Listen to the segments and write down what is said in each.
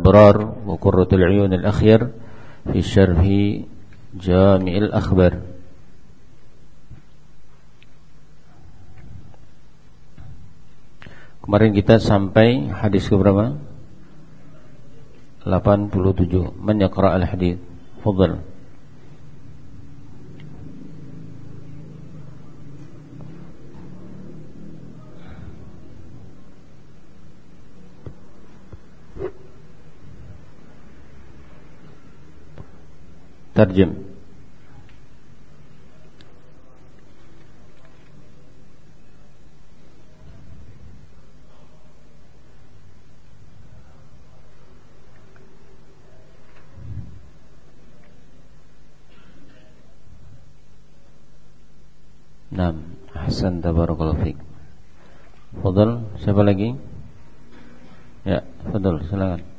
الأبرار وقرة العيون الأخير في شرح جامع الأخبار Kemarin kita sampai hadis ke berapa? 87. Man yaqra al-hadis? Fadhal. ترجم Nah, Hasan tabarakallahu fiik. Fadal, siapa lagi? Ya, Fadal, silakan.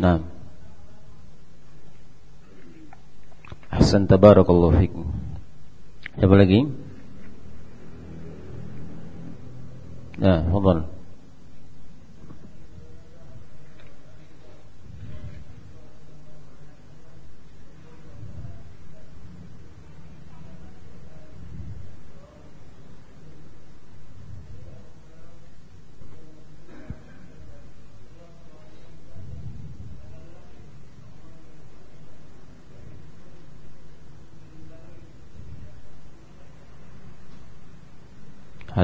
Nah. Ahsan tabarakallahu fikum. Siapa lagi? Ya, fadal.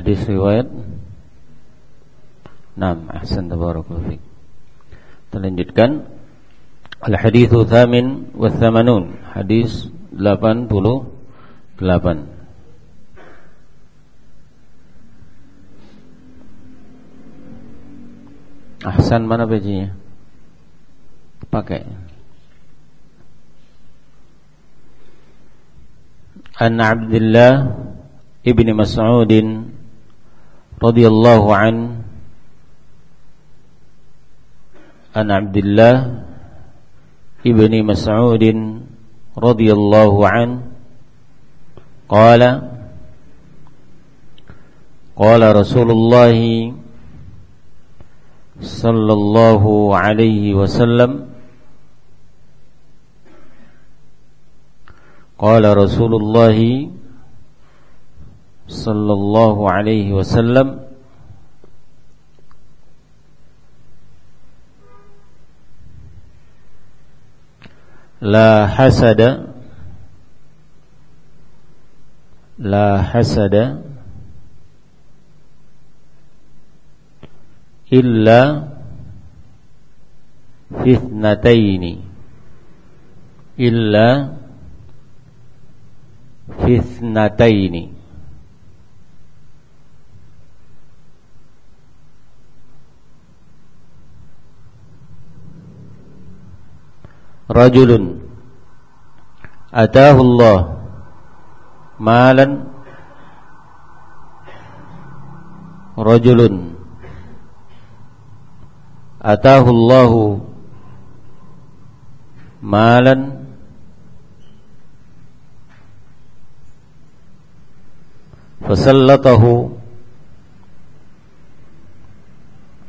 Hadis riwayat. Naam, ahsan tabarakallahu fiik. Kita lanjutkan Al-hadithu thamin wa thamanun. Hadis 88 Ahsan mana bajinya? Pakai. An Abdullah Ibni Mas'udin رضي الله عنه عن عبد الله ابن مسعود رضي الله عنه قال قال رسول الله صلى الله عليه وسلم قال رسول الله صلى الله عليه وسلم. لا حسد. لا حسد. إلا في اثنتين. إلا في اثنتين. Rajulun atahu Allah malan rajulun atahu Allah malan fasallatahu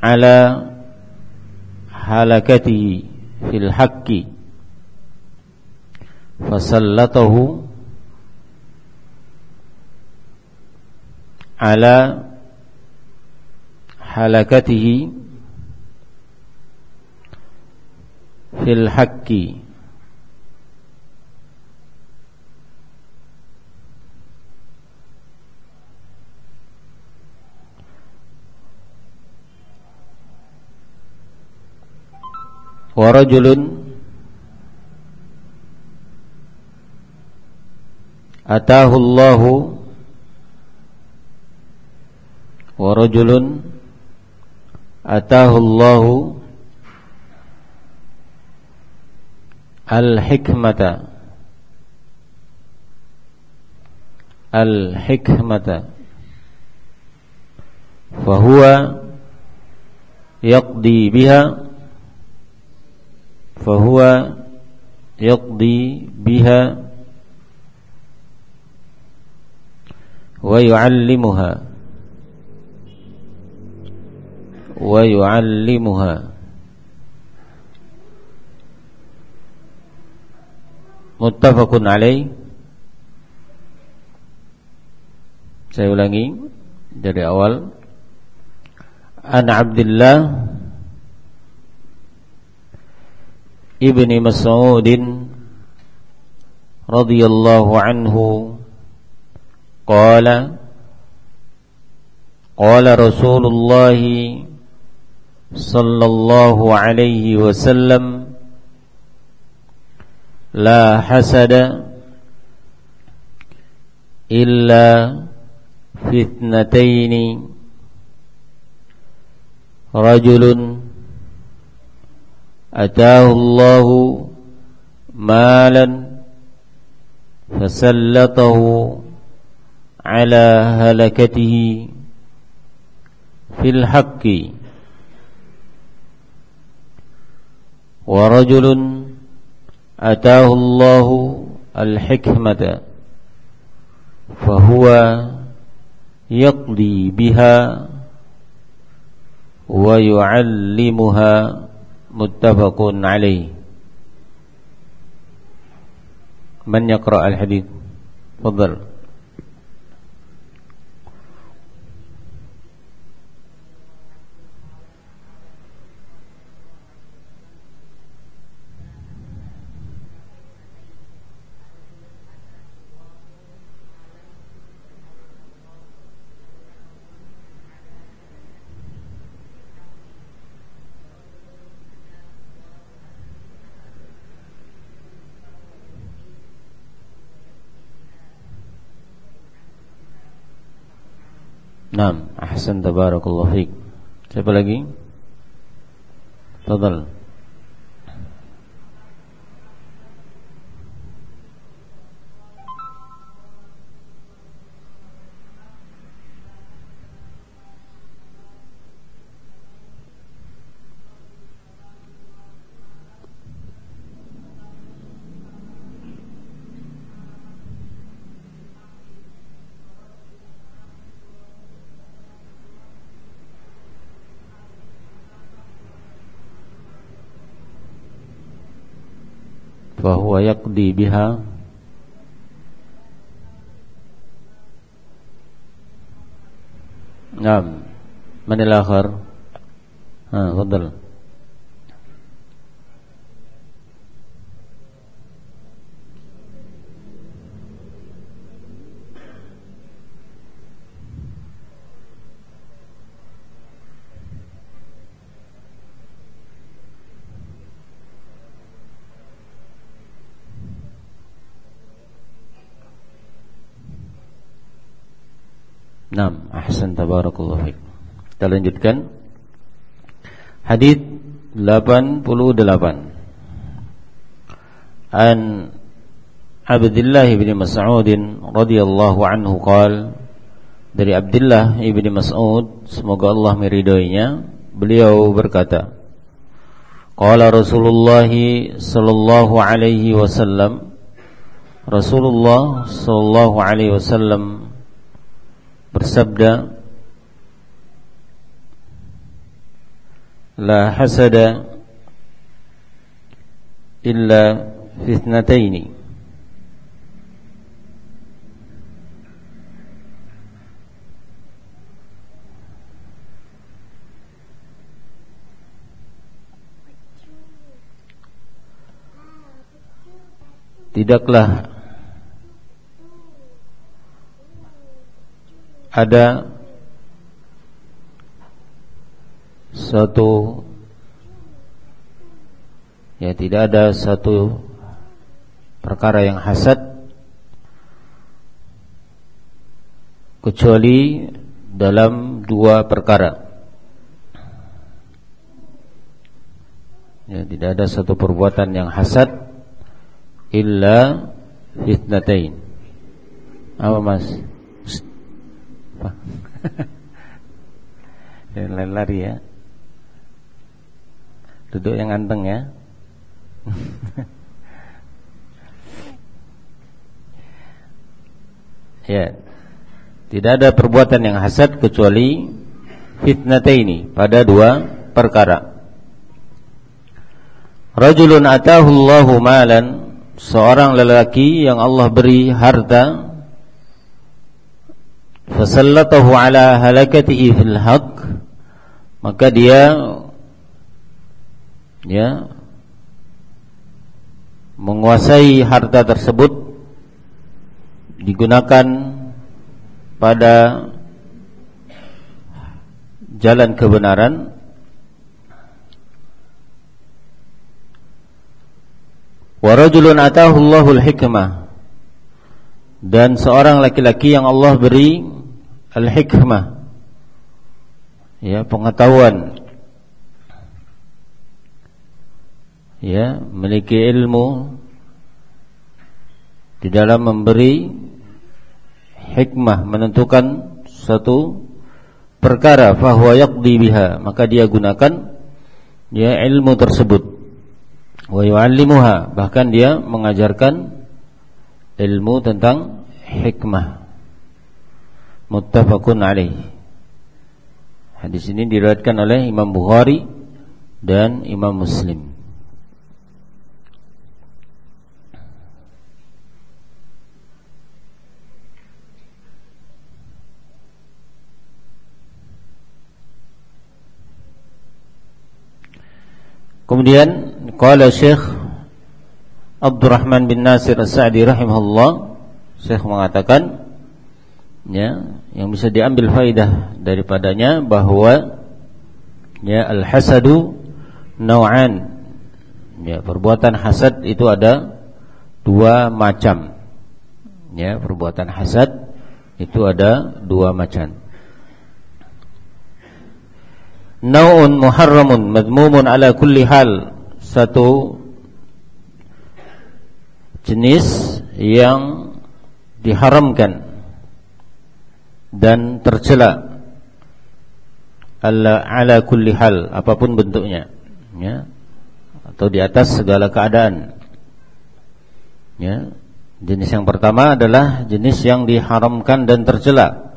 ala halakatihi fil haqqi فسلطه على حلكته في الحق. ورجل ataahu Allahu wa rajulun ataahu Allahu al-hikmata al-hikmata fahuwa yaqdi biha fahuwa yaqdi wa yu'allimuha. Muttafaqun alaih. Saya ulangi dari awal. An Abdullah ibni Mas'ud radhiyallahu anhu قال قال رسول الله صلى الله عليه وسلم لا حسد إلا في اثنتين رجل أتاه الله مالا فسلطه على هلكته في الحق. ورجل آتاه الله الحكمة فهو يقضي بها ويعلمها متفق عليه. من يقرأ الحديث؟ تفضل. Naam, ahsan tabarakallahu fiik. Siapa lagi? Tafadhal. Fahuwa yaqdi biha Naam. Man al-akhar? Ha, tafadhal. Naam, ahsan tabarakallahu. Kita lanjutkan. Hadis 88. An Abdullah bin Mas'ud radhiyallahu anhu qala dari Abdullah ibni Mas'ud semoga Allah meridhoinya beliau berkata Qala Rasulullah sallallahu alaihi wasallam Rasulullah sallallahu alaihi wasallam bersabda La hasada illa fitnataini. Tidaklah ada satu ya tidak ada satu perkara yang hasad kecuali dalam dua perkara ya tidak ada satu perbuatan yang hasad illa fitnatain. Apa Mas? Apa? Jangan lari ya. Duduk yang ganteng ya. ya. Tidak ada perbuatan yang hasad kecuali fitnataini pada dua perkara. Rajulun atahu Allahu malan seorang lelaki yang Allah beri harta fasallatahu ala halakatihi fil haq maka dia ya menguasai harta tersebut digunakan pada jalan kebenaran. Wa rajulun atahu Allahul hikmah. Dan seorang laki-laki yang Allah beri al-hikmah. Ya pengetahuan. Ya memiliki ilmu di dalam memberi hikmah menentukan satu perkara fahuwa yaqdi biha maka dia gunakan ya ilmu tersebut. Wa yu'allimuha bahkan dia mengajarkan ilmu tentang hikmah muttafaqun alaih. Hadis ini diriwayatkan oleh Imam Bukhari dan Imam Muslim. Kemudian qala Syekh Abdurrahman bin Nasir As-Sa'di rahimahullah Syekh mengatakan ya yang bisa diambil faidah daripadanya bahwa ya al-hasadu naw'an ya perbuatan hasad itu ada dua macam. Ya perbuatan hasad itu ada dua macam. Nau'un muharramun madmumun ala kulli hal. Satu jenis yang diharamkan dan tercela ala, ala kulli hal apa pun bentuknya ya atau di atas segala keadaan ya jenis yang pertama adalah jenis yang diharamkan dan tercela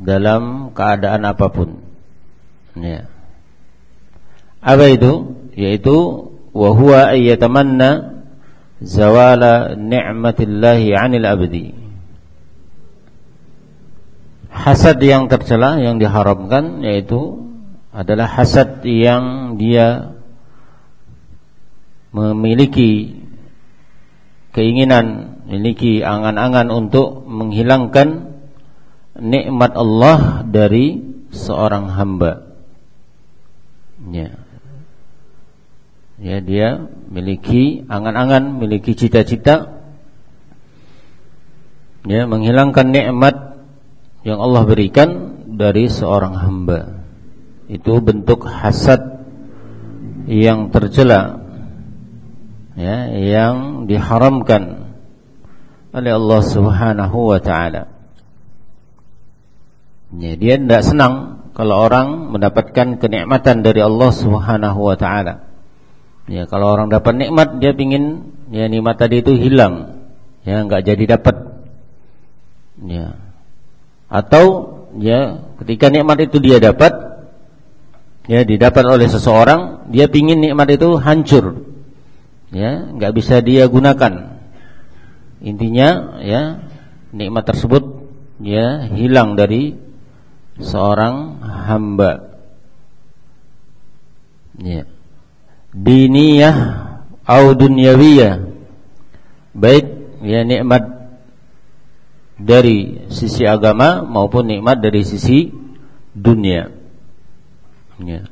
dalam keadaan apa pun. Ya. Apa itu? Yaitu wa huwa ayyatamanna zawala ni'matillahi 'anil abdi. Hasad yang tercela yang diharamkan yaitu adalah hasad yang dia memiliki keinginan, memiliki angan-angan untuk menghilangkan nikmat Allah dari seorang hamba. Ya. Ya, dia memiliki angan-angan, memiliki cita-cita ya, menghilangkan nikmat yang Allah berikan dari seorang hamba. Itu bentuk hasad yang tercela ya, yang diharamkan oleh Allah Subhanahu wa taala. Ya, dia tidak senang kalau orang mendapatkan kenikmatan dari Allah Subhanahu wa taala. Ya, kalau orang dapat nikmat dia ingin ya nikmat tadi itu hilang. Ya, enggak jadi dapat. Ya. Atau ya ketika nikmat itu dia dapat ya didapat oleh seseorang, dia ingin nikmat itu hancur. Ya, enggak bisa dia gunakan. Intinya ya nikmat tersebut ya hilang dari seorang hamba ya. diniyah atau dunyawiyah baik ya nikmat dari sisi agama maupun nikmat dari sisi dunia. Ya.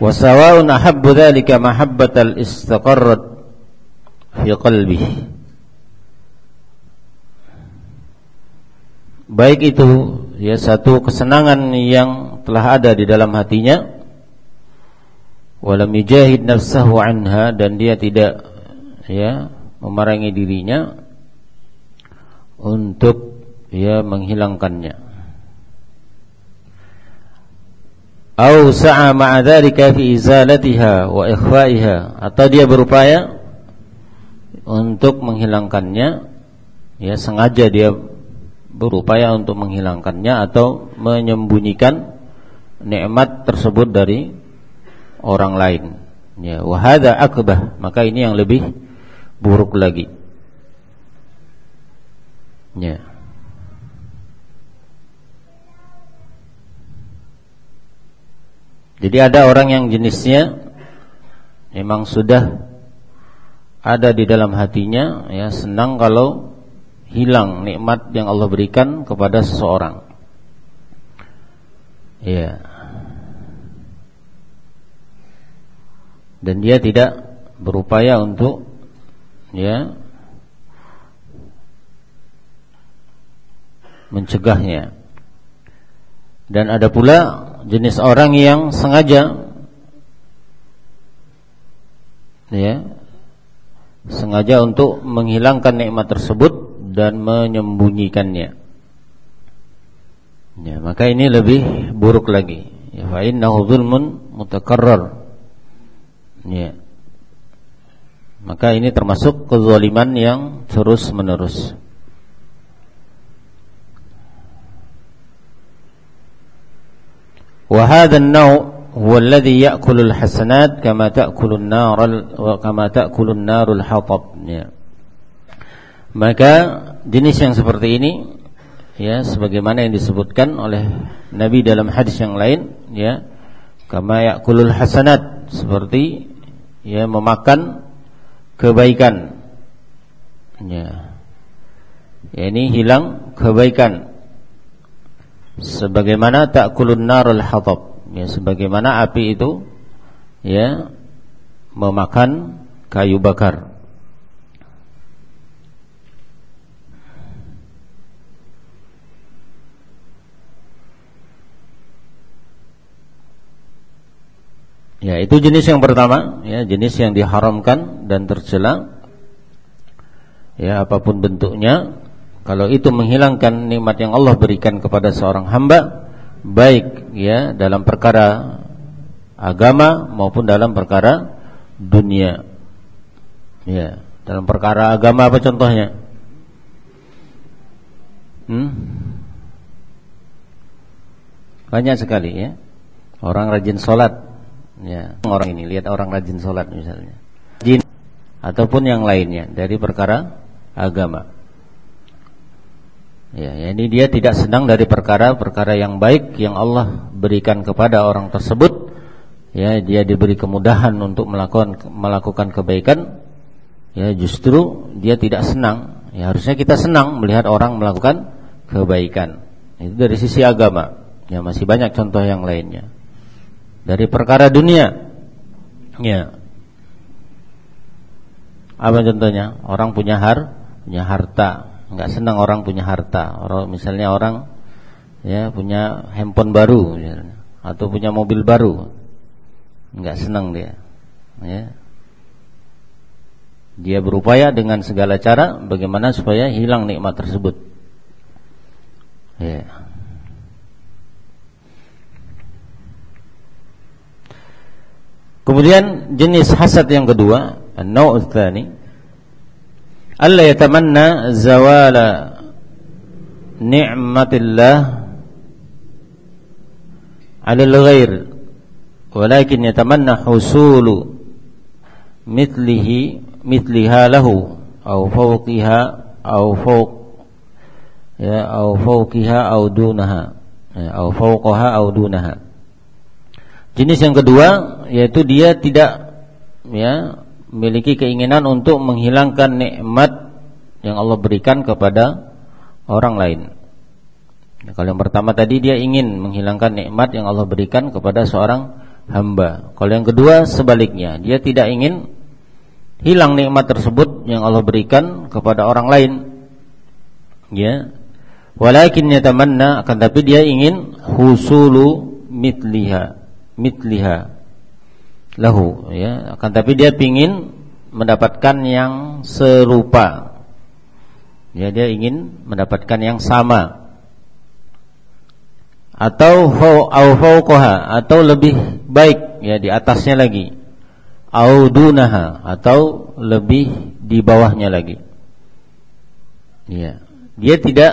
Wasawa'un ahabbu dhalika mahabbatal istaqarrat fi qalbihi. Baik itu ya satu kesenangan yang telah ada di dalam hatinya. Walam yujahid nafsahu anha dan dia tidak ya memerangi dirinya untuk ya menghilangkannya. Au sa'a ma'a dzalika fi izalatiha wa ikhfa'iha atau dia berupaya untuk menghilangkannya ya sengaja dia berupaya untuk menghilangkannya atau menyembunyikan nikmat tersebut dari orang lain. Ya, wahada akbah, maka ini yang lebih buruk lagi. Ya. Jadi ada orang yang jenisnya memang sudah ada di dalam hatinya ya senang kalau hilang nikmat yang Allah berikan kepada seseorang. Ya. Dan dia tidak berupaya untuk ya mencegahnya. Dan ada pula jenis orang yang sengaja ya sengaja untuk menghilangkan nikmat tersebut dan menyembunyikannya. Ya, maka ini lebih buruk lagi. Ya, fa innahu dzulmun mutakarrar. Ya. Maka ini termasuk kezaliman yang terus-menerus. Wa hadha an-naw' هو الذي يأكل الحسنات كما تأكل النار كما تأكل النار الحطب ya. maka jenis yang seperti ini ya sebagaimana yang disebutkan oleh Nabi dalam hadis yang lain ya kama yakulul hasanat seperti ya memakan kebaikan. Ya. Ya ini hilang kebaikan. Sebagaimana takulun narul hatab. Ya sebagaimana api itu ya memakan kayu bakar Ya, itu jenis yang pertama, ya, jenis yang diharamkan dan tercela. Ya, apa pun bentuknya, kalau itu menghilangkan nikmat yang Allah berikan kepada seorang hamba, baik ya dalam perkara agama maupun dalam perkara dunia. Ya, dalam perkara agama apa contohnya? Hmm? Banyak sekali ya. Orang rajin sholat ya. Orang ini lihat orang rajin sholat misalnya Jin Ataupun yang lainnya Dari perkara agama Ya, ini dia tidak senang dari perkara-perkara yang baik yang Allah berikan kepada orang tersebut. Ya, dia diberi kemudahan untuk melakukan melakukan kebaikan. Ya, justru dia tidak senang. Ya, harusnya kita senang melihat orang melakukan kebaikan. Itu dari sisi agama. Ya, masih banyak contoh yang lainnya. Dari perkara dunia. Ya. Apa contohnya? Orang punya har, punya harta, nggak senang orang punya harta. Orang misalnya orang ya punya handphone baru misalnya, atau punya mobil baru, nggak senang dia. Ya. Dia berupaya dengan segala cara bagaimana supaya hilang nikmat tersebut. Ya. Kemudian jenis hasad yang kedua, an-naw' alla yatamanna zawala ni'matillah 'ala al-ghair walakin yatamanna husulu mithlihi mithliha lahu aw fawqiha aw fawq ya aw fawqiha aw dunaha ya, aw fawqaha aw dunaha jenis yang kedua yaitu dia tidak ya memiliki keinginan untuk menghilangkan nikmat yang Allah berikan kepada orang lain. Ya, kalau yang pertama tadi dia ingin menghilangkan nikmat yang Allah berikan kepada seorang hamba. Kalau yang kedua sebaliknya, dia tidak ingin hilang nikmat tersebut yang Allah berikan kepada orang lain. Ya. Walakin yatamanna akan tapi dia ingin husulu mitliha mitliha. Lahu ya. Akan tapi dia ingin mendapatkan yang serupa. Ya dia ingin mendapatkan yang sama. Atau au atau lebih baik ya di atasnya lagi. Au dunaha atau lebih di bawahnya lagi. Ya. Dia tidak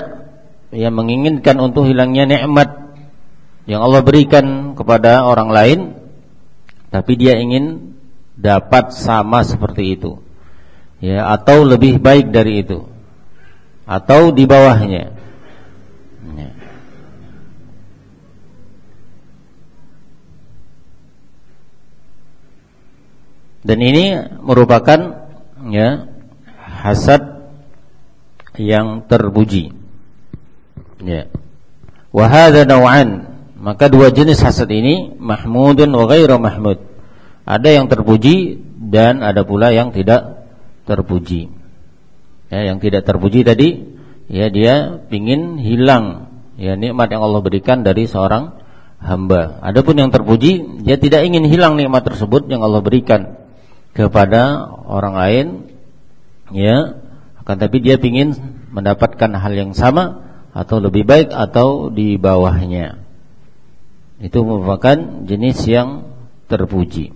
ya menginginkan untuk hilangnya nikmat yang Allah berikan kepada orang lain tapi dia ingin dapat sama seperti itu. Ya atau lebih baik dari itu. Atau di bawahnya. Ya. dan ini merupakan ya hasad yang terpuji. Ya. Wa hadza naw'an maka dua jenis hasad ini mahmudun wa ghairu mahmud ada yang terpuji dan ada pula yang tidak terpuji. Ya, yang tidak terpuji tadi ya dia ingin hilang ya nikmat yang Allah berikan dari seorang hamba. Adapun yang terpuji dia tidak ingin hilang nikmat tersebut yang Allah berikan kepada orang lain ya akan tapi dia ingin mendapatkan hal yang sama atau lebih baik atau di bawahnya. Itu merupakan jenis yang terpuji.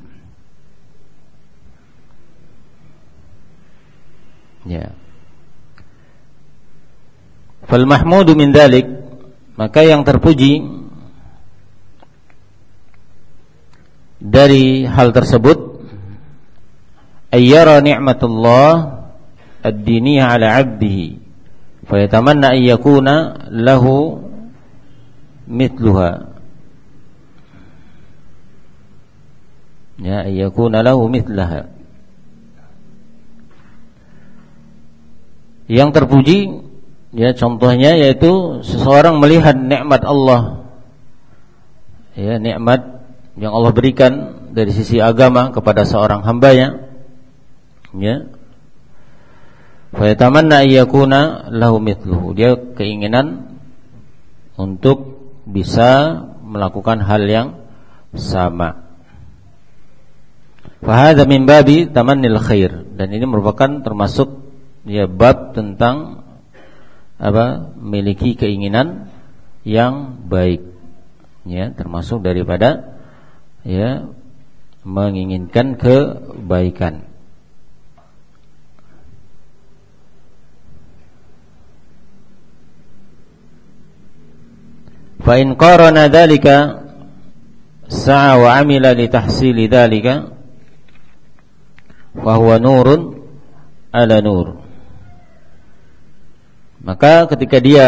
Ya. Fal mahmudu min dalik maka yang terpuji dari hal tersebut ayyara ni'matullah ad-diniyah ala 'abdihi fayatamanna an yakuna lahu mithluha ya yakuna lahu mithlaha Yang terpuji ya contohnya yaitu seseorang melihat nikmat Allah. Ya, nikmat yang Allah berikan dari sisi agama kepada seorang hambanya. Ya. Fa yatamanna ayyakuna lahu mithluhu. Dia keinginan untuk bisa melakukan hal yang sama. Fahada min babi tamannil khair. Dan ini merupakan termasuk ya bab tentang apa memiliki keinginan yang baik. Ya termasuk daripada ya menginginkan kebaikan. Fa in qarana dzalika sa'a wa amila li tahsili dzalika huwa nurun ala nur. Maka ketika dia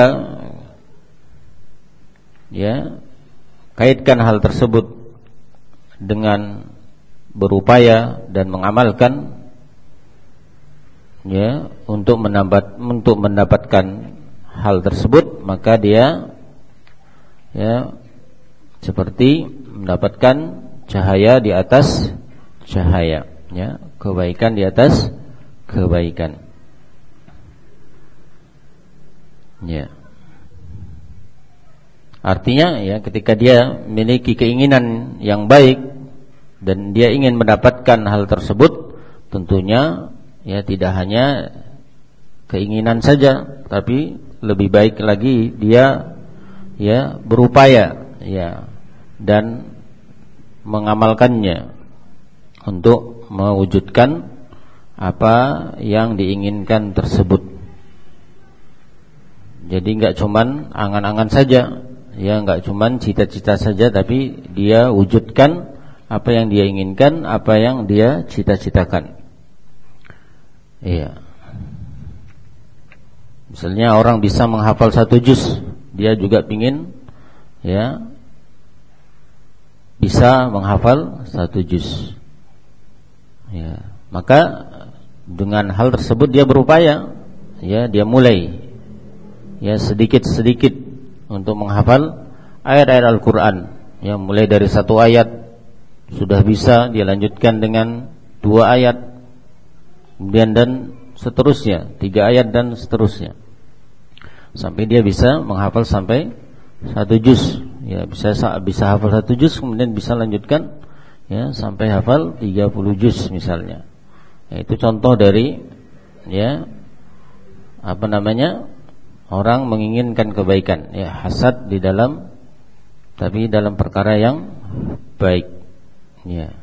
ya kaitkan hal tersebut dengan berupaya dan mengamalkan ya untuk menambat untuk mendapatkan hal tersebut maka dia ya seperti mendapatkan cahaya di atas cahaya ya kebaikan di atas kebaikan Ya. Artinya ya ketika dia memiliki keinginan yang baik dan dia ingin mendapatkan hal tersebut, tentunya ya tidak hanya keinginan saja, tapi lebih baik lagi dia ya berupaya ya dan mengamalkannya untuk mewujudkan apa yang diinginkan tersebut. Jadi nggak cuman angan-angan saja, ya nggak cuman cita-cita saja, tapi dia wujudkan apa yang dia inginkan, apa yang dia cita-citakan. Iya. Misalnya orang bisa menghafal satu juz, dia juga ingin ya bisa menghafal satu juz. Ya, maka dengan hal tersebut dia berupaya, ya dia mulai ya sedikit-sedikit untuk menghafal ayat-ayat Al-Qur'an. Ya mulai dari satu ayat sudah bisa dia lanjutkan dengan dua ayat kemudian dan seterusnya, tiga ayat dan seterusnya. Sampai dia bisa menghafal sampai satu juz. Ya bisa bisa hafal satu juz kemudian bisa lanjutkan ya sampai hafal 30 juz misalnya. Ya, itu contoh dari ya apa namanya? orang menginginkan kebaikan, ya hasad di dalam tapi dalam perkara yang baik. Ya.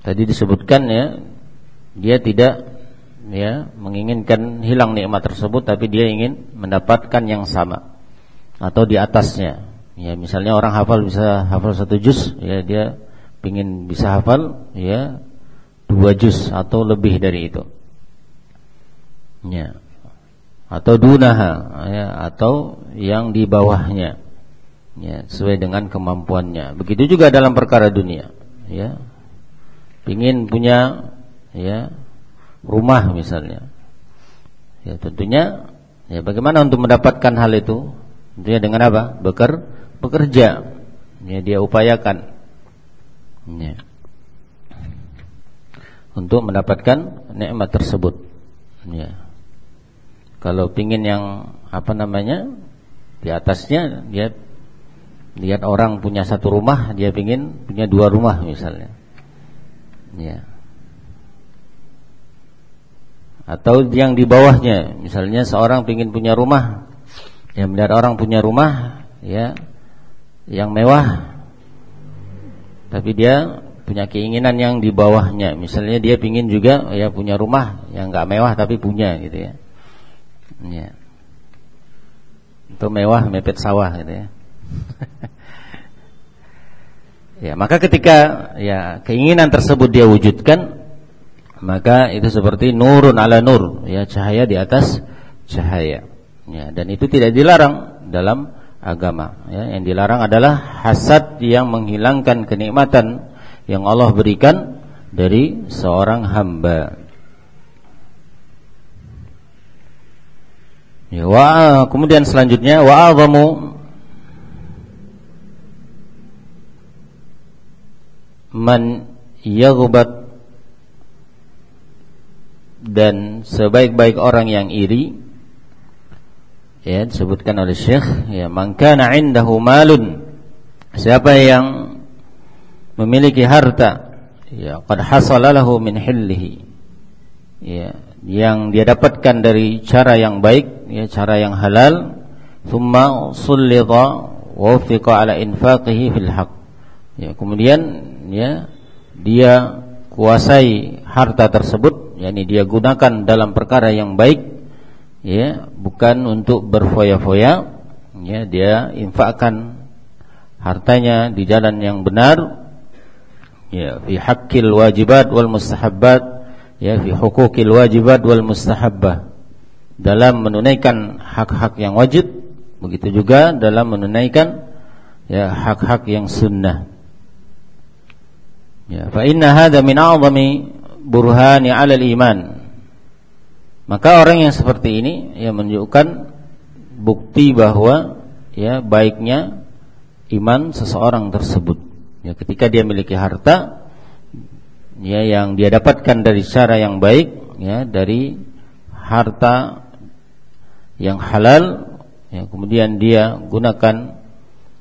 Tadi disebutkan ya dia tidak ya menginginkan hilang nikmat tersebut tapi dia ingin mendapatkan yang sama atau di atasnya. Ya misalnya orang hafal bisa hafal satu juz ya dia ingin bisa hafal ya dua juz atau lebih dari itu. Ya. Atau dunaha ya atau yang di bawahnya. Ya, sesuai dengan kemampuannya. Begitu juga dalam perkara dunia, ya ingin punya ya rumah misalnya. Ya tentunya ya bagaimana untuk mendapatkan hal itu? Tentunya dengan apa? Beker, bekerja. Ya dia upayakan. Ya. Untuk mendapatkan nikmat tersebut. Ya. Kalau pingin yang apa namanya? Di atasnya dia lihat orang punya satu rumah, dia pingin punya dua rumah misalnya ya atau yang di bawahnya. Misalnya seorang ingin punya rumah. Yang melihat orang punya rumah ya yang mewah. Tapi dia punya keinginan yang di bawahnya. Misalnya dia ingin juga ya punya rumah yang nggak mewah tapi punya gitu ya. Ya. Itu mewah mepet sawah gitu ya. Ya, maka ketika ya keinginan tersebut dia wujudkan, maka itu seperti nurun ala nur, ya cahaya di atas cahaya. Ya, dan itu tidak dilarang dalam agama. Ya, yang dilarang adalah hasad yang menghilangkan kenikmatan yang Allah berikan dari seorang hamba. Ya, wa, kemudian selanjutnya wa man yaghbat dan sebaik-baik orang yang iri ya disebutkan oleh Syekh ya man kana indahu malun siapa yang memiliki harta ya qad hasala lahu min hillihi ya yang dia dapatkan dari cara yang baik ya cara yang halal thumma sullita wa ala infaqihi fil haqq ya kemudian ya dia kuasai harta tersebut yakni dia gunakan dalam perkara yang baik ya bukan untuk berfoya-foya ya dia infakkan hartanya di jalan yang benar ya fi haqqil wajibat wal mustahabbat ya fi huquqil wajibat wal mustahabbah. Dalam menunaikan hak-hak yang wajib begitu juga dalam menunaikan ya hak-hak yang sunnah. Ya, fa inna hadha min a'zami burhani 'ala iman Maka orang yang seperti ini ya menunjukkan bukti bahwa ya baiknya iman seseorang tersebut. Ya, ketika dia memiliki harta ya yang dia dapatkan dari cara yang baik ya dari harta yang halal ya kemudian dia gunakan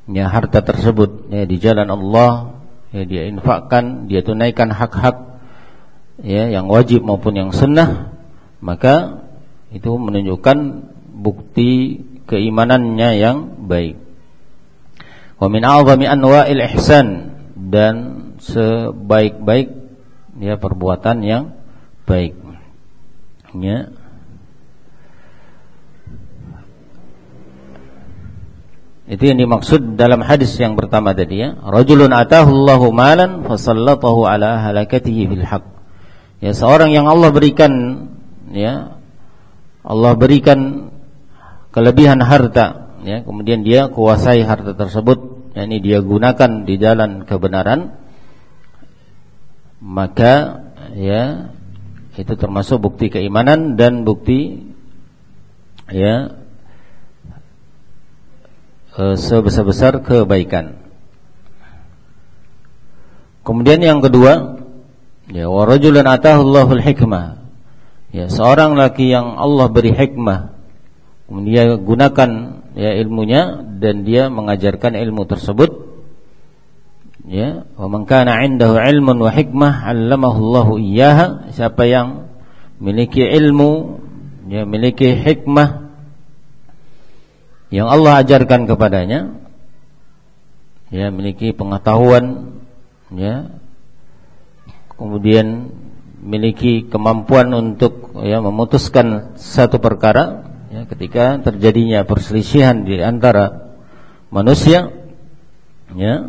ya harta tersebut ya di jalan Allah ya dia infakkan, dia tunaikan hak-hak ya yang wajib maupun yang sunnah, maka itu menunjukkan bukti keimanannya yang baik. Wa min a'zami anwa'il ihsan dan sebaik-baik ya perbuatan yang baik. Ya. Itu yang dimaksud dalam hadis yang pertama tadi ya. Rajulun atahu Allahu malan fasallatahu ala halakatihi fil haq. Ya, seorang yang Allah berikan ya Allah berikan kelebihan harta ya, kemudian dia kuasai harta tersebut, yakni dia gunakan di jalan kebenaran maka ya itu termasuk bukti keimanan dan bukti ya e, sebesar-besar kebaikan. Kemudian yang kedua, ya wa atahu Allahul hikmah. Ya, seorang laki yang Allah beri hikmah, dia gunakan ya ilmunya dan dia mengajarkan ilmu tersebut ya wa man kana 'indahu 'ilmun wa hikmah 'allamahu Allahu iyyaha siapa yang memiliki ilmu ya memiliki hikmah yang Allah ajarkan kepadanya ya memiliki pengetahuan ya kemudian memiliki kemampuan untuk ya memutuskan satu perkara ya, ketika terjadinya perselisihan di antara manusia ya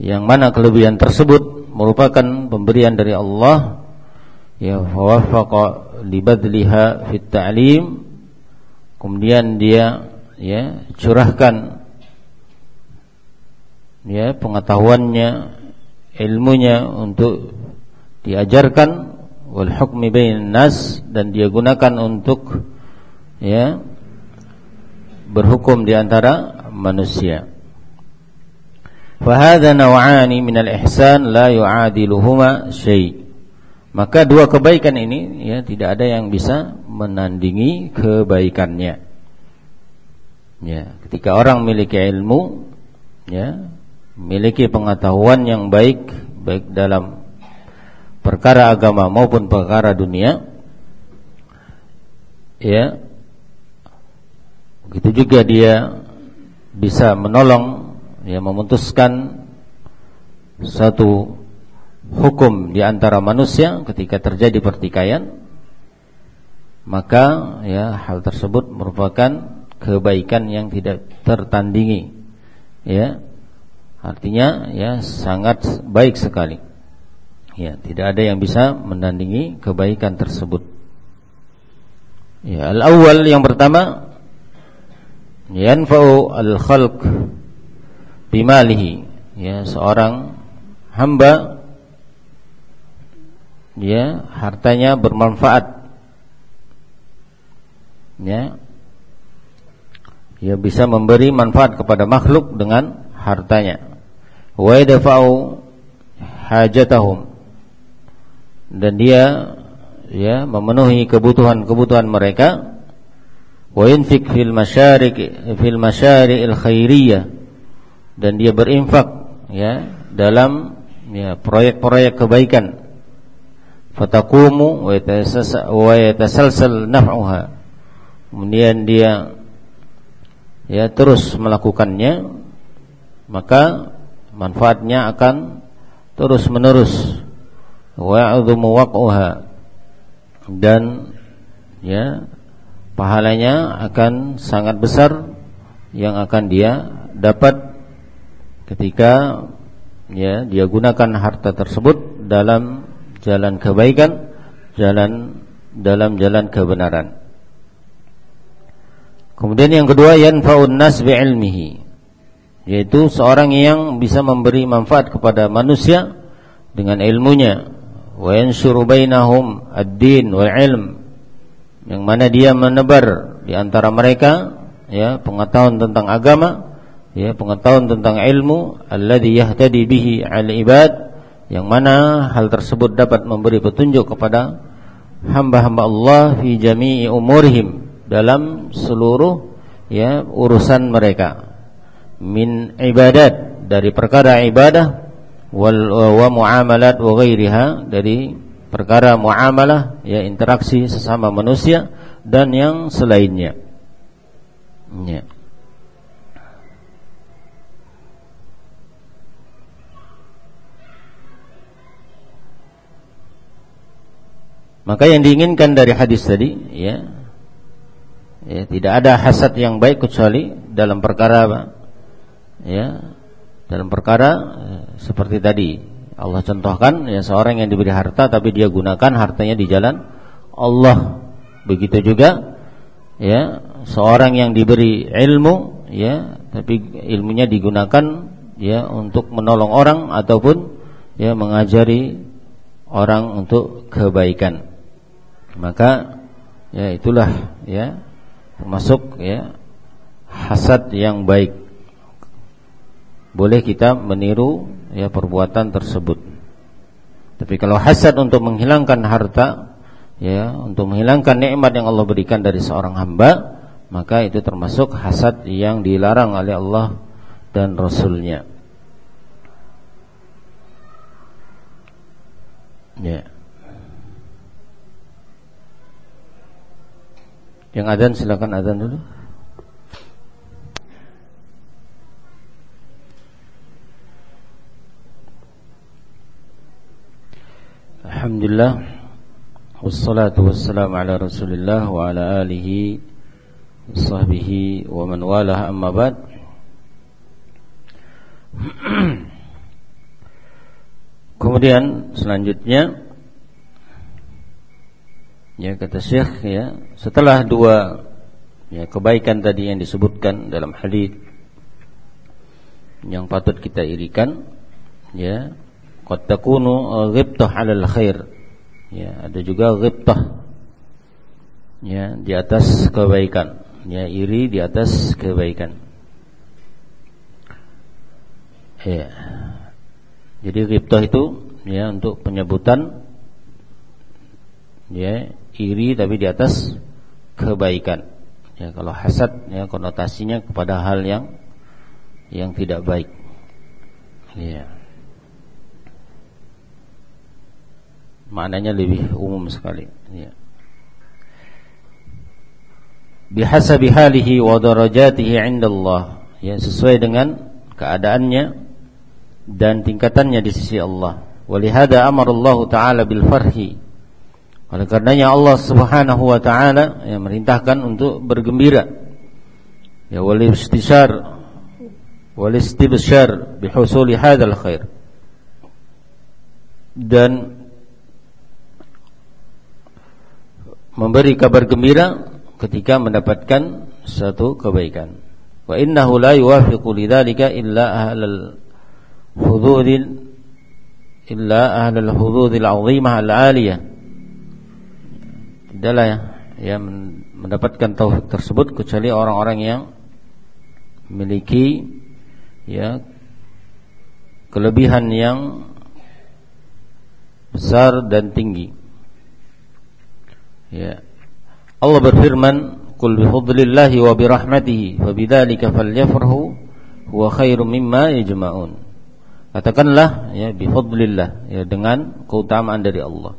yang mana kelebihan tersebut merupakan pemberian dari Allah ya fawafaqa libadliha fit ta'lim kemudian dia ya curahkan ya pengetahuannya ilmunya untuk diajarkan wal hukmi bainan nas dan dia gunakan untuk ya berhukum di antara manusia. Fahadha naw'ani min al-ihsan la yu'adiluhuma syai. Maka dua kebaikan ini ya tidak ada yang bisa menandingi kebaikannya. Ya, ketika orang memiliki ilmu ya, memiliki pengetahuan yang baik baik dalam perkara agama maupun perkara dunia ya Begitu juga dia bisa menolong ya memutuskan satu hukum di antara manusia ketika terjadi pertikaian maka ya hal tersebut merupakan kebaikan yang tidak tertandingi ya. Artinya ya sangat baik sekali ya tidak ada yang bisa menandingi kebaikan tersebut. Ya al awal yang pertama yanfa'u al-khalq bimalihi. Ya seorang hamba ya hartanya bermanfaat. Ya ya bisa memberi manfaat kepada makhluk dengan hartanya. Wa yadfa'u hajatahum dan dia ya memenuhi kebutuhan-kebutuhan mereka. Wa yunfik fil masyarik fil masyari'il khairiyah. Dan dia berinfak ya dalam ya proyek-proyek kebaikan. Fataqumu wa yatasalsal naf'uha. Kemudian dia ya terus melakukannya maka manfaatnya akan terus menerus wa ya'dhumu waq'uha. Dan ya pahalanya akan sangat besar yang akan dia dapat ketika ya dia gunakan harta tersebut dalam jalan kebaikan, jalan dalam jalan kebenaran. Kemudian yang kedua yanfa'un nas bi'ilmihi. Yaitu seorang yang bisa memberi manfaat kepada manusia dengan ilmunya wa yanshuru bainahum ad-din wal ilm. Yang mana dia menebar di antara mereka ya pengetahuan tentang agama ya pengetahuan tentang ilmu alladhi yahtadi bihi al ibad yang mana hal tersebut dapat memberi petunjuk kepada hamba-hamba Allah fi jami'i umurihim dalam seluruh ya urusan mereka. Min ibadat dari perkara ibadah wal wa muamalat wa ghairiha dari perkara muamalah ya interaksi sesama manusia dan yang selainnya. Ya. Maka yang diinginkan dari hadis tadi ya ya tidak ada hasad yang baik kecuali dalam perkara apa? Ya, dalam perkara eh, seperti tadi Allah contohkan ya seorang yang diberi harta tapi dia gunakan hartanya di jalan Allah. Begitu juga ya seorang yang diberi ilmu ya tapi ilmunya digunakan ya untuk menolong orang ataupun ya mengajari orang untuk kebaikan. Maka ya itulah ya termasuk ya hasad yang baik. Boleh kita meniru ya perbuatan tersebut. Tapi kalau hasad untuk menghilangkan harta, ya untuk menghilangkan nikmat yang Allah berikan dari seorang hamba, maka itu termasuk hasad yang dilarang oleh Allah dan Rasulnya. Ya. Yang adzan silakan adzan dulu. Alhamdulillah. Wassalatu wassalamu ala rasulillah Wa ala alihi Sahbihi Wa man walah. Amma bad. Kemudian selanjutnya Ya kata Syekh ya Setelah dua ya, Kebaikan tadi yang disebutkan Dalam hadis Yang patut kita irikan Ya Qad takunu ghibtah 'alal khair. Ya, ada juga ghibtah ya di atas kebaikan. Ya, iri di atas kebaikan. Ya. Jadi ghibtah itu ya untuk penyebutan ya iri tapi di atas kebaikan. Ya, kalau hasad ya konotasinya kepada hal yang yang tidak baik. Ya. Maknanya lebih umum sekali. Ya. bihasabi halihi wa darajatihi 'inda Allah ya sesuai dengan keadaannya dan tingkatannya di sisi Allah. Walihada amara Allah taala bil farhi. Oleh karenanya Allah Subhanahu wa taala yang merintahkan untuk bergembira. Ya wal istishar wal istibshar bihusuli hadzal khair. Dan memberi kabar gembira ketika mendapatkan satu kebaikan. Wa innahu la yuwafiqu lidzalika illa ahlal hududil illa ahlal hududil azimah al-aliyah. Tidaklah ya, ya mendapatkan tauhid tersebut kecuali orang-orang yang memiliki ya kelebihan yang besar dan tinggi. Ya. Allah berfirman, "Qul bi fadlillahi wa bi rahmatihi fa bidzalika falyafrahu huwa khairum mimma yajma'un." Katakanlah ya bi fadlillah ya dengan keutamaan dari Allah.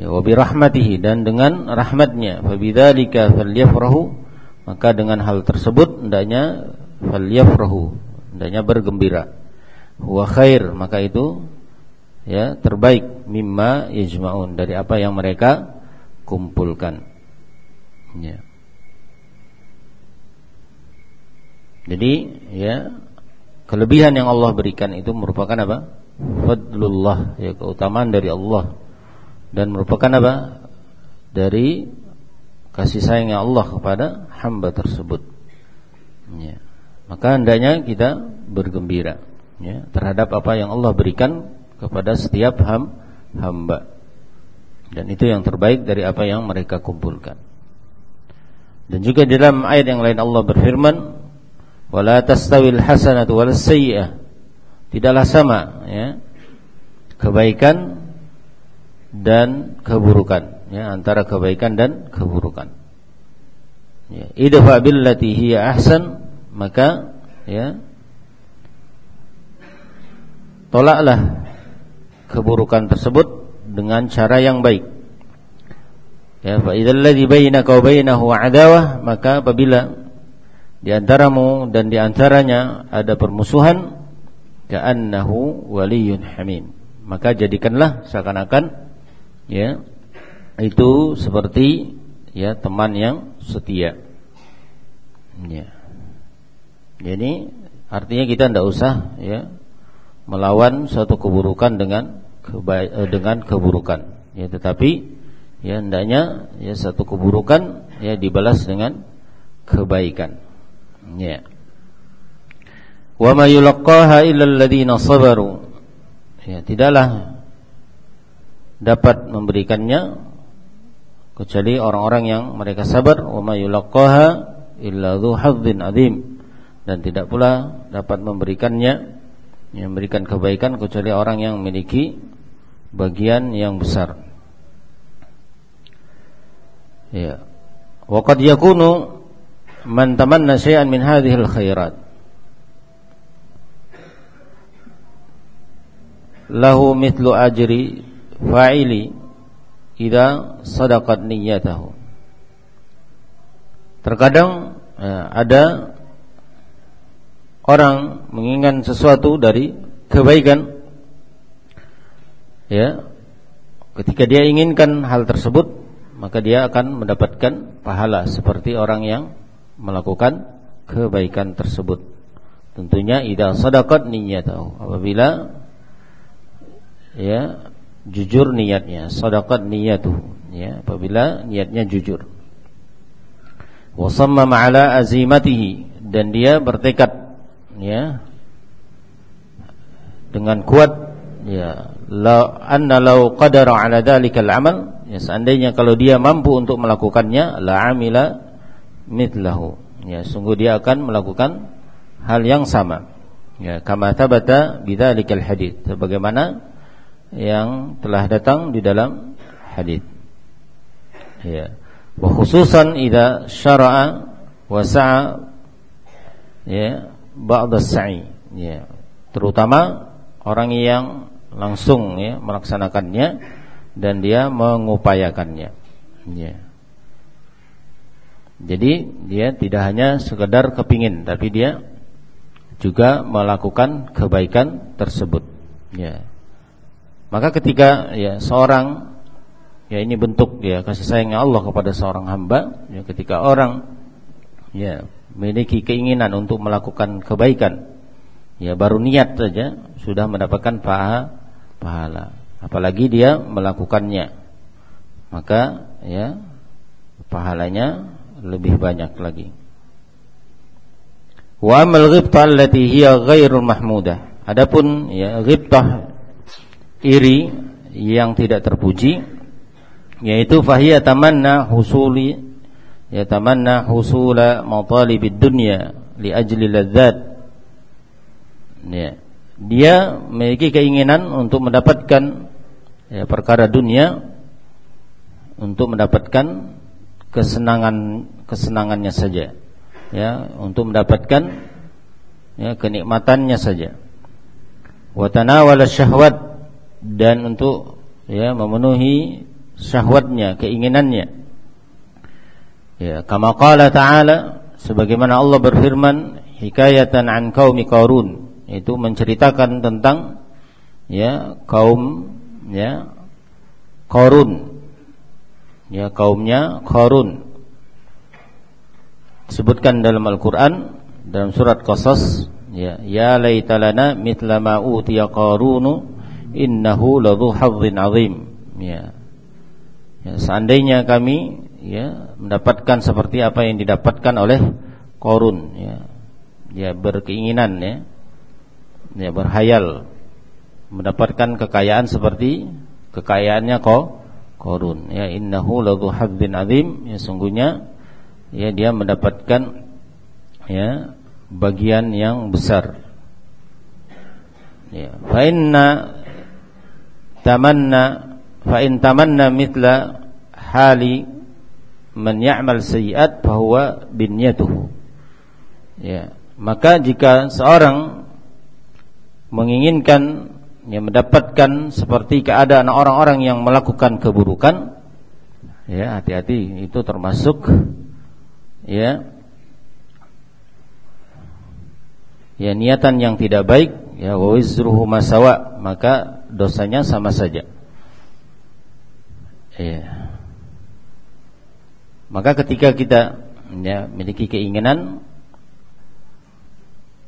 Ya wa bi rahmatihi dan dengan rahmatnya fa bidzalika falyafrahu maka dengan hal tersebut hendaknya falyafrahu hendaknya bergembira. Huwa khair maka itu ya terbaik mimma yajma'un dari apa yang mereka kumpulkan. Ya. Jadi ya kelebihan yang Allah berikan itu merupakan apa? Fadlullah ya keutamaan dari Allah dan merupakan apa? Dari kasih sayangnya Allah kepada hamba tersebut. Ya. Maka hendaknya kita bergembira ya terhadap apa yang Allah berikan kepada setiap ham, hamba. Dan itu yang terbaik dari apa yang mereka kumpulkan. Dan juga dalam ayat yang lain Allah berfirman, "Wala tastawil hasanatu wal sayyi'ah." Tidaklah sama ya. Kebaikan dan keburukan ya antara kebaikan dan keburukan. Ya, idfa billati hiya ahsan maka ya tolaklah keburukan tersebut dengan cara yang baik. Ya, fa idzal ladzi bainaka wa bainahu adawah, maka apabila di antaramu dan di antaranya ada permusuhan, ka'annahu waliyyun hamim. Maka jadikanlah seakan-akan ya itu seperti ya teman yang setia. Ya. Jadi artinya kita tidak usah ya melawan suatu keburukan dengan Eh, dengan keburukan. Ya tetapi ya hendaknya ya satu keburukan ya dibalas dengan kebaikan. Ya. Wa ma yulqaha illa alladziina sabaru. Ya tidaklah dapat memberikannya kecuali orang-orang yang mereka sabar. Wa ma yulqaha illa dzu hadzin adzim dan tidak pula dapat memberikannya yang memberikan kebaikan kecuali orang yang memiliki bagian yang besar. Ya. Waqad yakunu man tamanna syai'an min hadhihi al-khairat lahu mithlu ajri fa'ili idza sadaqat niyyatahu terkadang ya, ada orang menginginkan sesuatu dari kebaikan ya. Ketika dia inginkan hal tersebut maka dia akan mendapatkan pahala seperti orang yang melakukan kebaikan tersebut. Tentunya idza sadaqat niyyatahu. Apabila ya jujur niatnya sadaqat niyatuh ya apabila niatnya jujur. Wa sammama ala azimatihi. Dan dia bertekad ya dengan kuat ya la anna law qadara ala dzalikal amal ya seandainya kalau dia mampu untuk melakukannya la amila mithlahu ya sungguh dia akan melakukan hal yang sama ya kama thabata bidzalikal hadits sebagaimana yang telah datang di dalam hadis. Ya. Wa khususan idza syara'a wa sa'a ya ba'da sa'i ya. Terutama orang yang langsung ya melaksanakannya dan dia mengupayakannya. Ya. Jadi dia tidak hanya sekedar kepingin tapi dia juga melakukan kebaikan tersebut. Ya. Maka ketika ya seorang ya ini bentuk ya kasih sayangnya Allah kepada seorang hamba ya ketika orang ya memiliki keinginan untuk melakukan kebaikan ya baru niat saja sudah mendapatkan paha, pahala. Apalagi dia melakukannya. Maka ya pahalanya lebih banyak lagi. Wa amal ghibtah allati hiya ghairul mahmudah. Adapun ya ghibtah iri yang tidak terpuji yaitu fahiya tamanna husuli ya tamanna husula matalibid dunya li ajli ladzat. Ya dia memiliki keinginan untuk mendapatkan ya, perkara dunia untuk mendapatkan kesenangan kesenangannya saja ya untuk mendapatkan ya kenikmatannya saja wa tanawala syahwat dan untuk ya memenuhi syahwatnya, keinginannya. Ya, kama qala ta'ala sebagaimana Allah berfirman hikayatan an qaumi Qarun itu menceritakan tentang ya kaum ya Qarun. Ya kaumnya Qarun. Sebutkan dalam Al-Qur'an dalam surat Qasas ya ya laitalana mithla ma utiya qarunu innahu ladhu hadzin azim. Ya. ya seandainya kami ya mendapatkan seperti apa yang didapatkan oleh Korun ya. Ya berkeinginan ya ya berhayal. Mendapatkan kekayaan seperti kekayaannya kok Korun. Ya innahu ladhu hadzin azim. Ya sungguhnya ya dia mendapatkan ya bagian yang besar. Ya fa inna tamanna fa in tamanna mithla hali man ya'mal sayyi'at fa huwa binniyatuhu ya maka jika seorang menginginkan ya mendapatkan seperti keadaan orang-orang yang melakukan keburukan ya hati-hati itu termasuk ya ya niatan yang tidak baik ya wa wizruhu masawa maka dosanya sama saja. Iya. Maka ketika kita ya, memiliki keinginan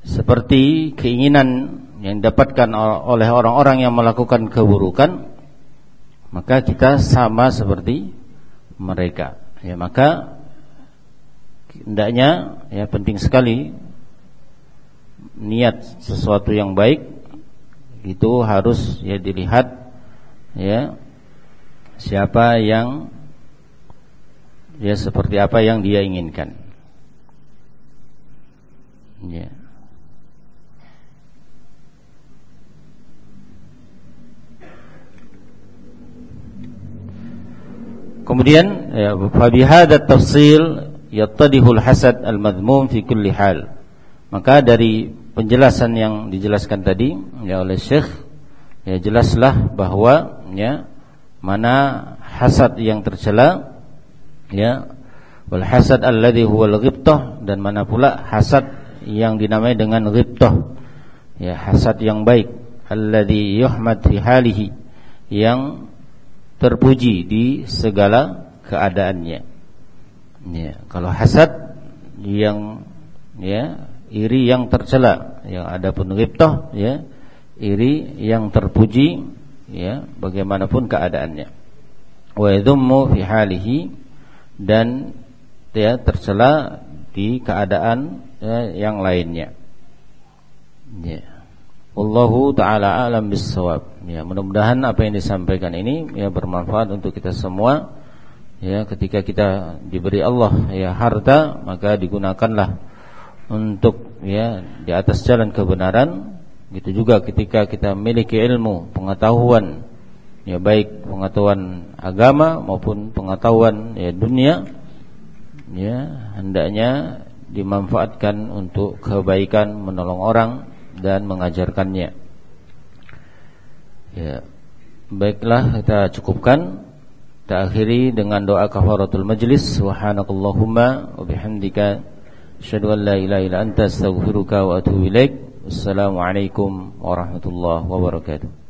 seperti keinginan yang didapatkan oleh orang-orang yang melakukan keburukan, maka kita sama seperti mereka. Ya, maka hendaknya ya penting sekali niat sesuatu yang baik itu harus ya dilihat ya siapa yang ya seperti apa yang dia inginkan. Ya. Kemudian ya fabihadza tafsil yattadihul hasad al-madhmum fi kulli hal. Maka dari penjelasan yang dijelaskan tadi ya oleh Syekh ya jelaslah bahwa ya mana hasad yang tercela ya wal hasad alladhi huwal ghibtah dan mana pula hasad yang dinamai dengan ghibtah ya hasad yang baik alladhi yuhmad fi halihi yang terpuji di segala keadaannya Ya, kalau hasad yang ya iri yang tercela, yang ada pun ghibtah ya, iri yang terpuji ya bagaimanapun keadaannya. Wa yadhummu fi halihi dan ya tercela di keadaan ya, yang lainnya. Ya. Allahu taala alam bisawab. Ya, mudah-mudahan apa yang disampaikan ini ya bermanfaat untuk kita semua ya ketika kita diberi Allah ya harta maka digunakanlah untuk ya di atas jalan kebenaran gitu juga ketika kita memiliki ilmu pengetahuan ya baik pengetahuan agama maupun pengetahuan ya dunia ya hendaknya dimanfaatkan untuk kebaikan menolong orang dan mengajarkannya ya baiklah kita cukupkan kita akhiri dengan doa kafaratul majlis subhanakallahumma wa bihamdika asyhadu an la ilaha illa anta astaghfiruka wa atubu ilaik. Wassalamualaikum warahmatullahi wabarakatuh.